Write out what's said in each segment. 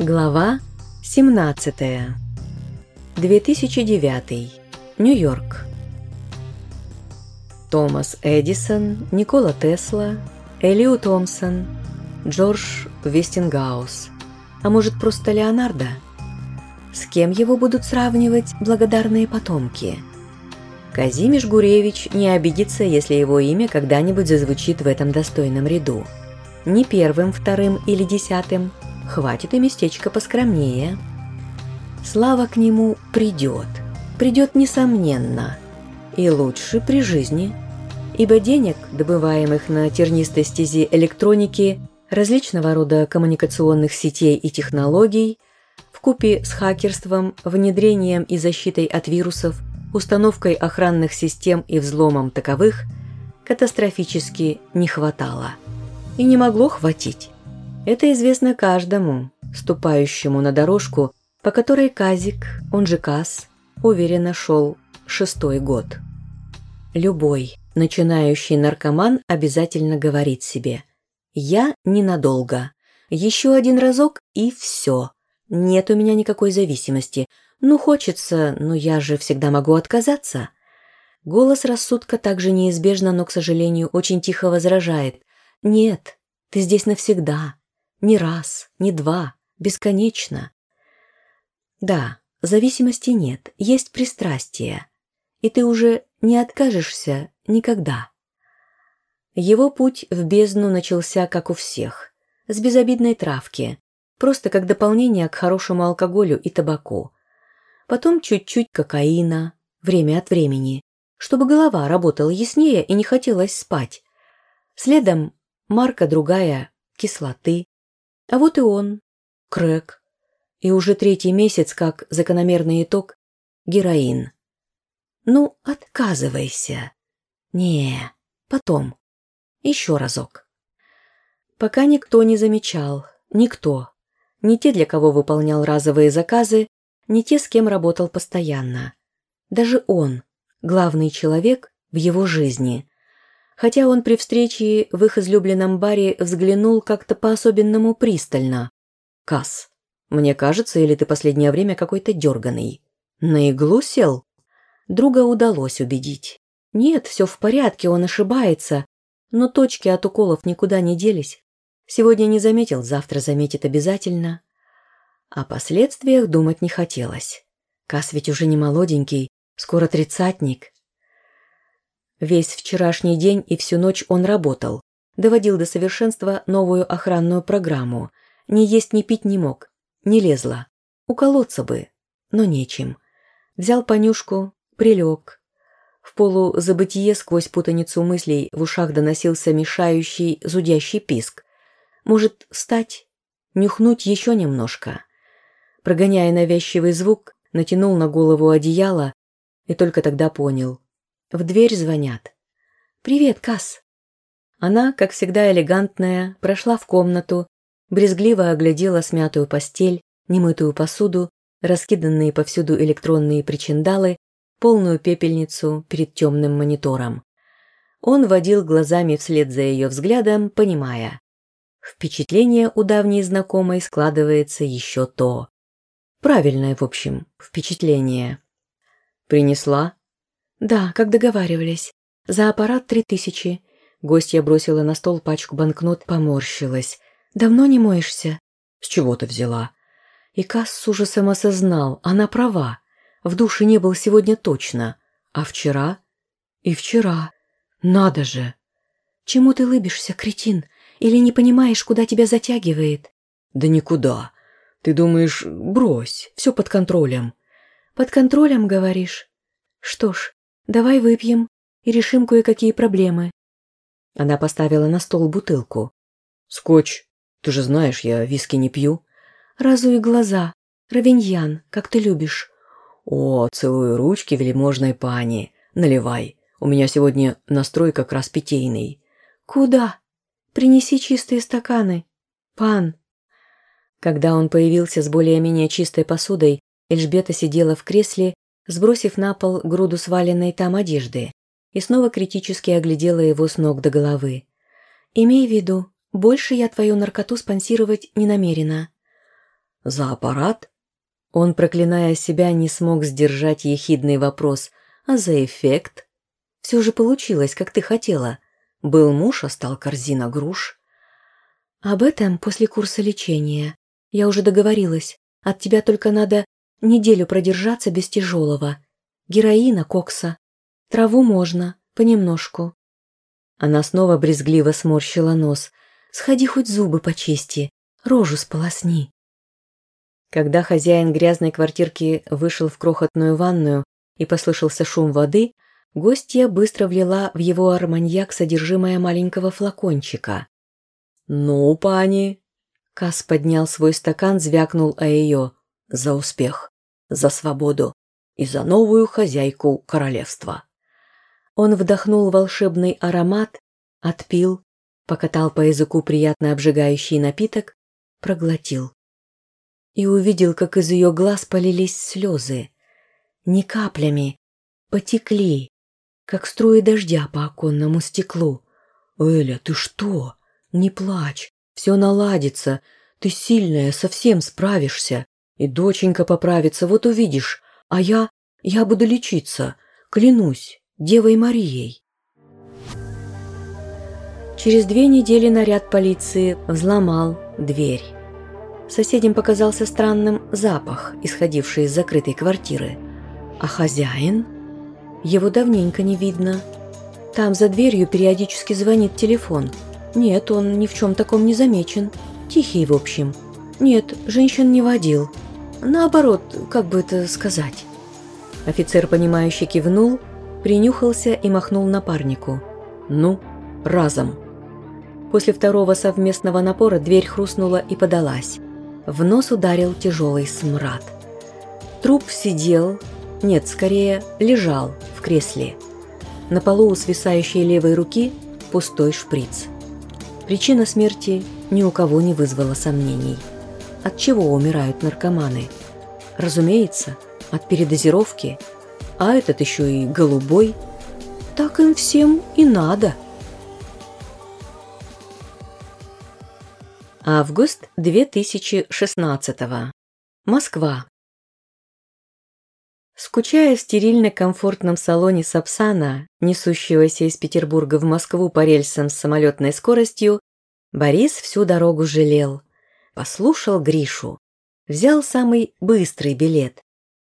Глава 17. 2009. Нью-Йорк. Томас Эдисон, Никола Тесла, Элио Томпсон, Джордж Вестингаус. А может, просто Леонардо? С кем его будут сравнивать благодарные потомки? Казимиш Гуревич не обидится, если его имя когда-нибудь зазвучит в этом достойном ряду. Не первым, вторым или десятым, хватит и местечко поскромнее. Слава к нему придет, придет несомненно, и лучше при жизни, ибо денег, добываемых на тернистой стези электроники, различного рода коммуникационных сетей и технологий, вкупе с хакерством, внедрением и защитой от вирусов, установкой охранных систем и взломом таковых катастрофически не хватало. И не могло хватить. Это известно каждому, ступающему на дорожку, по которой Казик, он же Каз, уверенно шел шестой год. Любой начинающий наркоман обязательно говорит себе «Я ненадолго. Еще один разок и все. Нет у меня никакой зависимости. «Ну, хочется, но я же всегда могу отказаться». Голос рассудка также неизбежно, но, к сожалению, очень тихо возражает. «Нет, ты здесь навсегда. Не раз, не два, бесконечно». Да, зависимости нет, есть пристрастие. И ты уже не откажешься никогда. Его путь в бездну начался, как у всех, с безобидной травки, просто как дополнение к хорошему алкоголю и табаку потом чуть-чуть кокаина, время от времени, чтобы голова работала яснее и не хотелось спать. Следом марка другая кислоты. А вот и он, крэк. И уже третий месяц, как закономерный итог, героин. Ну, отказывайся. Не, потом. Еще разок. Пока никто не замечал, никто. Не те, для кого выполнял разовые заказы, не те, с кем работал постоянно. Даже он, главный человек в его жизни. Хотя он при встрече в их излюбленном баре взглянул как-то по-особенному пристально. «Касс, мне кажется, или ты последнее время какой-то дерганый? На иглу сел?» Друга удалось убедить. Нет, все в порядке, он ошибается. Но точки от уколов никуда не делись. Сегодня не заметил, завтра заметит обязательно. О последствиях думать не хотелось. Кас ведь уже не молоденький, скоро тридцатник. Весь вчерашний день и всю ночь он работал, доводил до совершенства новую охранную программу. Ни есть, ни пить не мог, не лезла. Уколоться бы, но нечем. Взял понюшку, прилег. В полузабытие сквозь путаницу мыслей в ушах доносился мешающий, зудящий писк. Может, встать, нюхнуть еще немножко? Прогоняя навязчивый звук, натянул на голову одеяло и только тогда понял. В дверь звонят. «Привет, Касс!» Она, как всегда элегантная, прошла в комнату, брезгливо оглядела смятую постель, немытую посуду, раскиданные повсюду электронные причиндалы, полную пепельницу перед темным монитором. Он водил глазами вслед за ее взглядом, понимая. Впечатление у давней знакомой складывается еще то. Правильное, в общем, впечатление. Принесла? Да, как договаривались. За аппарат три тысячи. Гостья бросила на стол пачку банкнот, поморщилась. Давно не моешься? С чего ты взяла? И Касс с ужасом осознал, она права. В душе не был сегодня точно. А вчера? И вчера. Надо же. Чему ты лыбишься, кретин? Или не понимаешь, куда тебя затягивает? Да никуда. Ты думаешь, брось, все под контролем. Под контролем, говоришь? Что ж, давай выпьем и решим кое-какие проблемы. Она поставила на стол бутылку. Скотч. Ты же знаешь, я виски не пью. Разуй глаза. Равиньян, как ты любишь. О, целую ручки вельможной пани. Наливай. У меня сегодня настрой как раз питейный. Куда? Принеси чистые стаканы. Пан, когда он появился с более-менее чистой посудой, Эльжбета сидела в кресле, сбросив на пол груду сваленной там одежды, и снова критически оглядела его с ног до головы. «Имей в виду, больше я твою наркоту спонсировать не намерена». За аппарат? Он, проклиная себя, не смог сдержать ехидный вопрос. А за эффект? Все же получилось, как ты хотела. Был муж, а стал корзина груш. Об этом после курса лечения. Я уже договорилась. От тебя только надо неделю продержаться без тяжелого. Героина, кокса. Траву можно, понемножку. Она снова брезгливо сморщила нос. Сходи хоть зубы почисти, рожу сполосни. Когда хозяин грязной квартирки вышел в крохотную ванную и послышался шум воды, гостья быстро влила в его арманьяк содержимое маленького флакончика. «Ну, пани!» Кас поднял свой стакан, звякнул о ее. «За успех, за свободу и за новую хозяйку королевства!» Он вдохнул волшебный аромат, отпил, покатал по языку приятно обжигающий напиток, проглотил. И увидел, как из ее глаз полились слезы. Не каплями, потекли, как струи дождя по оконному стеклу. «Эля, ты что? Не плачь, все наладится, ты сильная, совсем справишься. И доченька поправится, вот увидишь. А я, я буду лечиться, клянусь, Девой Марией. Через две недели наряд полиции взломал дверь. Соседям показался странным запах, исходивший из закрытой квартиры. А хозяин? Его давненько не видно. Там за дверью периодически звонит телефон. Нет, он ни в чем таком не замечен. Тихий, в общем. Нет, женщин не водил. Наоборот, как бы это сказать. Офицер, понимающий, кивнул принюхался и махнул напарнику. «Ну, разом!» После второго совместного напора дверь хрустнула и подалась. В нос ударил тяжелый смрад. Труп сидел, нет, скорее, лежал в кресле. На полу у свисающей левой руки пустой шприц. Причина смерти ни у кого не вызвала сомнений. От чего умирают наркоманы? Разумеется, от передозировки – а этот еще и голубой. Так им всем и надо. Август 2016 Москва. Скучая в стерильно-комфортном салоне Сапсана, несущегося из Петербурга в Москву по рельсам с самолетной скоростью, Борис всю дорогу жалел. Послушал Гришу. Взял самый быстрый билет.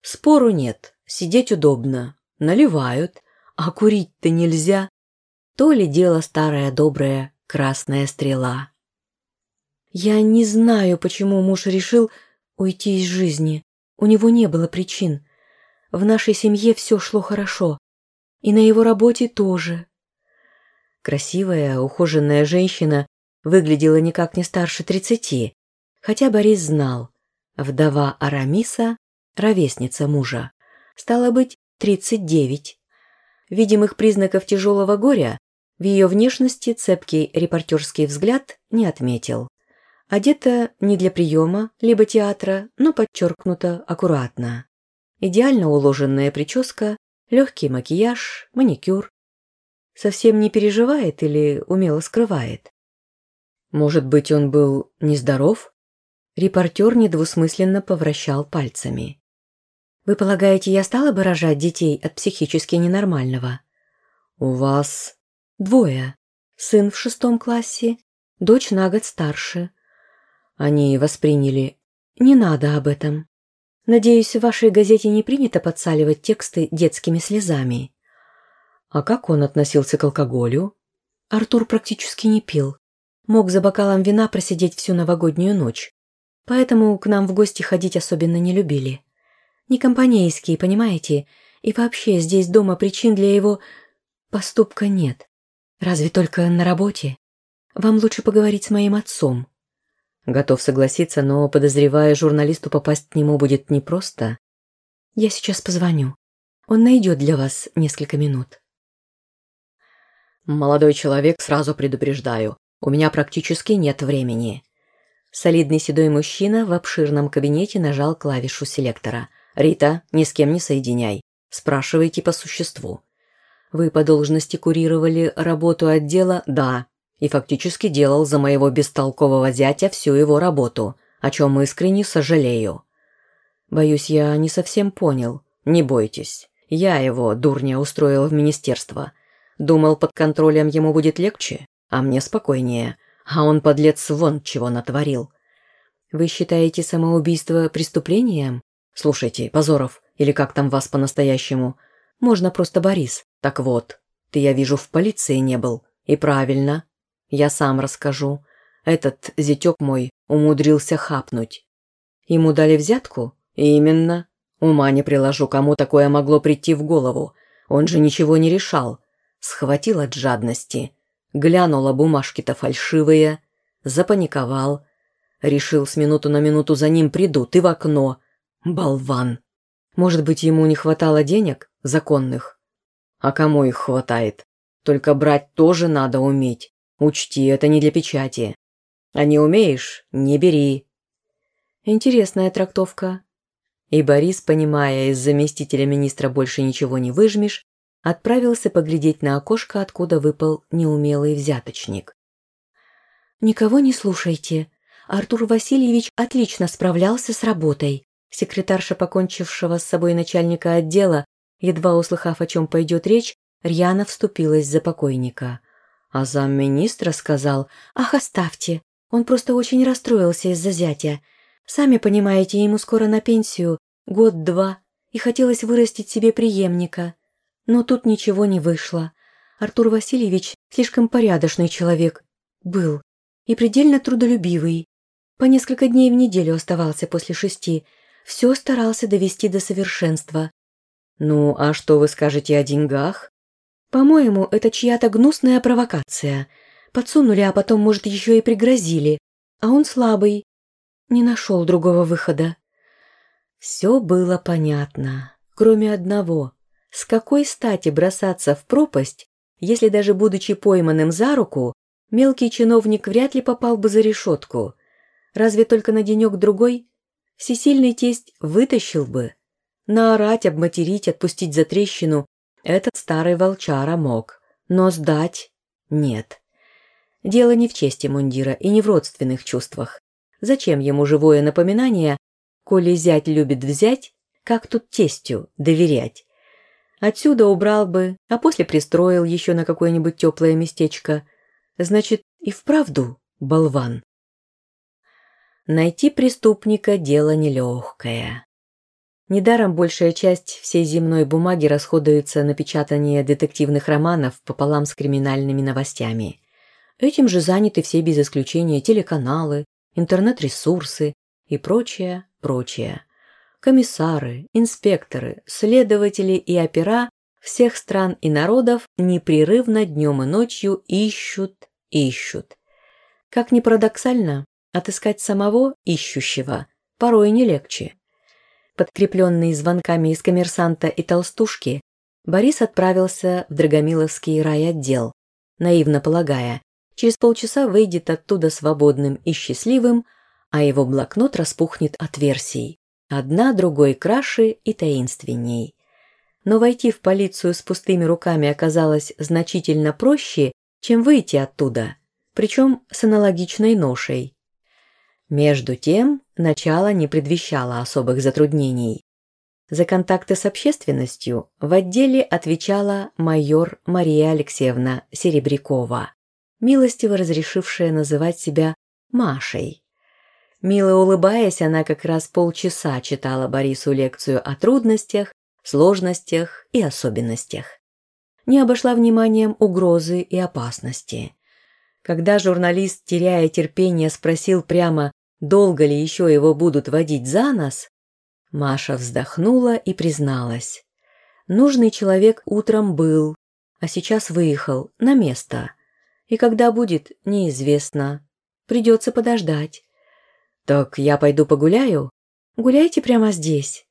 Спору нет. Сидеть удобно, наливают, а курить-то нельзя. То ли дело старая добрая красная стрела. Я не знаю, почему муж решил уйти из жизни. У него не было причин. В нашей семье все шло хорошо. И на его работе тоже. Красивая, ухоженная женщина выглядела никак не старше тридцати, хотя Борис знал, вдова Арамиса – ровесница мужа. Стало быть, 39. Видимых признаков тяжелого горя в ее внешности цепкий репортерский взгляд не отметил. Одета не для приема, либо театра, но подчеркнуто аккуратно. Идеально уложенная прическа, легкий макияж, маникюр. Совсем не переживает или умело скрывает. Может быть, он был нездоров? Репортер недвусмысленно повращал пальцами. Вы полагаете, я стала бы рожать детей от психически ненормального? У вас двое. Сын в шестом классе, дочь на год старше. Они восприняли «не надо об этом». Надеюсь, в вашей газете не принято подсаливать тексты детскими слезами. А как он относился к алкоголю? Артур практически не пил. Мог за бокалом вина просидеть всю новогоднюю ночь. Поэтому к нам в гости ходить особенно не любили. Не компанейские, понимаете? И вообще здесь дома причин для его поступка нет. Разве только на работе? Вам лучше поговорить с моим отцом. Готов согласиться, но, подозревая, журналисту попасть к нему будет непросто. Я сейчас позвоню. Он найдет для вас несколько минут. Молодой человек, сразу предупреждаю, у меня практически нет времени. Солидный седой мужчина в обширном кабинете нажал клавишу селектора – «Рита, ни с кем не соединяй. Спрашивайте по существу». «Вы по должности курировали работу отдела?» «Да. И фактически делал за моего бестолкового зятя всю его работу. о чем искренне сожалею». «Боюсь, я не совсем понял. Не бойтесь. Я его, дурня, устроил в министерство. Думал, под контролем ему будет легче, а мне спокойнее. А он, подлец, вон чего натворил». «Вы считаете самоубийство преступлением?» «Слушайте, Позоров, или как там вас по-настоящему? Можно просто Борис. Так вот, ты, я вижу, в полиции не был. И правильно. Я сам расскажу. Этот зятек мой умудрился хапнуть. Ему дали взятку? Именно. Ума не приложу, кому такое могло прийти в голову. Он же ничего не решал. Схватил от жадности. Глянула бумажки-то фальшивые. Запаниковал. Решил с минуту на минуту за ним приду, ты в окно. Болван. Может быть, ему не хватало денег, законных? А кому их хватает? Только брать тоже надо уметь. Учти, это не для печати. А не умеешь – не бери. Интересная трактовка. И Борис, понимая, из заместителя министра больше ничего не выжмешь, отправился поглядеть на окошко, откуда выпал неумелый взяточник. «Никого не слушайте. Артур Васильевич отлично справлялся с работой. Секретарша покончившего с собой начальника отдела, едва услыхав, о чем пойдет речь, рьяно вступилась за покойника. А замминистра сказал «Ах, оставьте, он просто очень расстроился из-за зятя. Сами понимаете, ему скоро на пенсию, год-два, и хотелось вырастить себе преемника. Но тут ничего не вышло. Артур Васильевич слишком порядочный человек. Был. И предельно трудолюбивый. По несколько дней в неделю оставался после шести – все старался довести до совершенства. Ну, а что вы скажете о деньгах? По-моему, это чья-то гнусная провокация. Подсунули, а потом, может, еще и пригрозили. А он слабый. Не нашел другого выхода. Все было понятно, кроме одного. С какой стати бросаться в пропасть, если даже будучи пойманным за руку, мелкий чиновник вряд ли попал бы за решетку? Разве только на денек-другой Всесильный тесть вытащил бы. Наорать, обматерить, отпустить за трещину этот старый волчара мог, но сдать – нет. Дело не в чести мундира и не в родственных чувствах. Зачем ему живое напоминание, коли зять любит взять, как тут тестю доверять? Отсюда убрал бы, а после пристроил еще на какое-нибудь теплое местечко. Значит, и вправду болван. Найти преступника – дело нелегкое. Недаром большая часть всей земной бумаги расходуется на печатание детективных романов пополам с криминальными новостями. Этим же заняты все без исключения телеканалы, интернет-ресурсы и прочее, прочее. Комиссары, инспекторы, следователи и опера всех стран и народов непрерывно днем и ночью ищут, ищут. Как ни парадоксально, Отыскать самого ищущего порой не легче. Подкрепленный звонками из коммерсанта и толстушки, Борис отправился в Драгомиловский райотдел, наивно полагая, через полчаса выйдет оттуда свободным и счастливым, а его блокнот распухнет от версий. Одна другой краше и таинственней. Но войти в полицию с пустыми руками оказалось значительно проще, чем выйти оттуда, причем с аналогичной ношей. Между тем, начало не предвещало особых затруднений. За контакты с общественностью в отделе отвечала майор Мария Алексеевна Серебрякова, милостиво разрешившая называть себя Машей. Мило улыбаясь, она как раз полчаса читала Борису лекцию о трудностях, сложностях и особенностях. Не обошла вниманием угрозы и опасности. Когда журналист, теряя терпение, спросил прямо, долго ли еще его будут водить за нос, Маша вздохнула и призналась. Нужный человек утром был, а сейчас выехал на место. И когда будет, неизвестно. Придется подождать. Так я пойду погуляю? Гуляйте прямо здесь.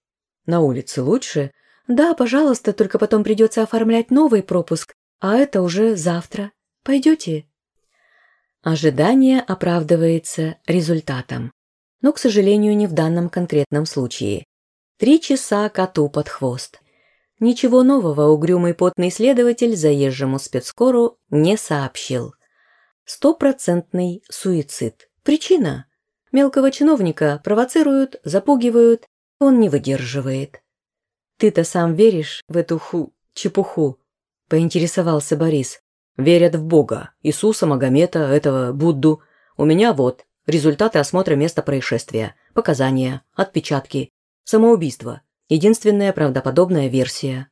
На улице лучше? Да, пожалуйста, только потом придется оформлять новый пропуск, а это уже завтра. Пойдете? Ожидание оправдывается результатом. Но, к сожалению, не в данном конкретном случае. Три часа коту под хвост. Ничего нового угрюмый потный следователь заезжему спецскору не сообщил. Стопроцентный суицид. Причина? Мелкого чиновника провоцируют, запугивают, он не выдерживает. «Ты-то сам веришь в эту ху... чепуху?» – поинтересовался Борис. «Верят в Бога, Иисуса, Магомета, этого Будду. У меня вот результаты осмотра места происшествия, показания, отпечатки, самоубийство. Единственная правдоподобная версия.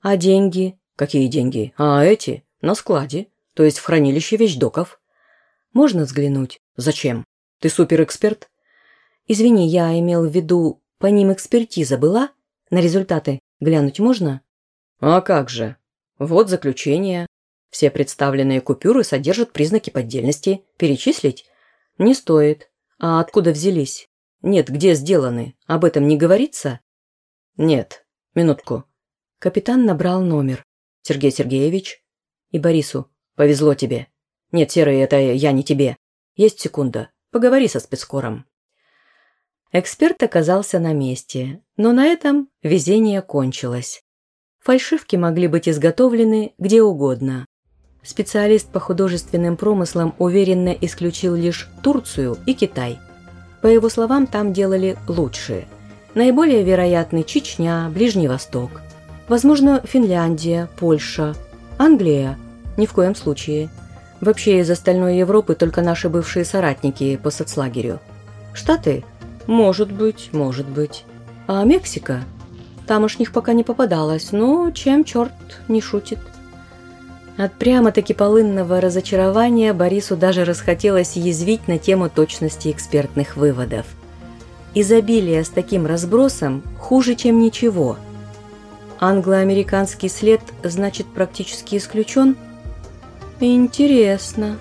А деньги? Какие деньги? А эти? На складе, то есть в хранилище вещдоков. Можно взглянуть? Зачем? Ты суперэксперт? Извини, я имел в виду, по ним экспертиза была? На результаты глянуть можно? А как же? Вот заключение. Все представленные купюры содержат признаки поддельности. Перечислить? Не стоит. А откуда взялись? Нет, где сделаны? Об этом не говорится? Нет. Минутку. Капитан набрал номер. Сергей Сергеевич? И Борису. Повезло тебе. Нет, Серый, это я не тебе. Есть секунда. Поговори со спецкором. Эксперт оказался на месте, но на этом везение кончилось. Фальшивки могли быть изготовлены где угодно. Специалист по художественным промыслам уверенно исключил лишь Турцию и Китай. По его словам, там делали лучшие. Наиболее вероятны Чечня, Ближний Восток. Возможно, Финляндия, Польша, Англия. Ни в коем случае. Вообще из остальной Европы только наши бывшие соратники по соцлагерю. Штаты – может быть, может быть. А Мексика? Тамошних пока не попадалось, но чем черт не шутит. От прямо-таки полынного разочарования Борису даже расхотелось язвить на тему точности экспертных выводов. Изобилие с таким разбросом хуже, чем ничего. Англо-американский след, значит, практически исключен? Интересно.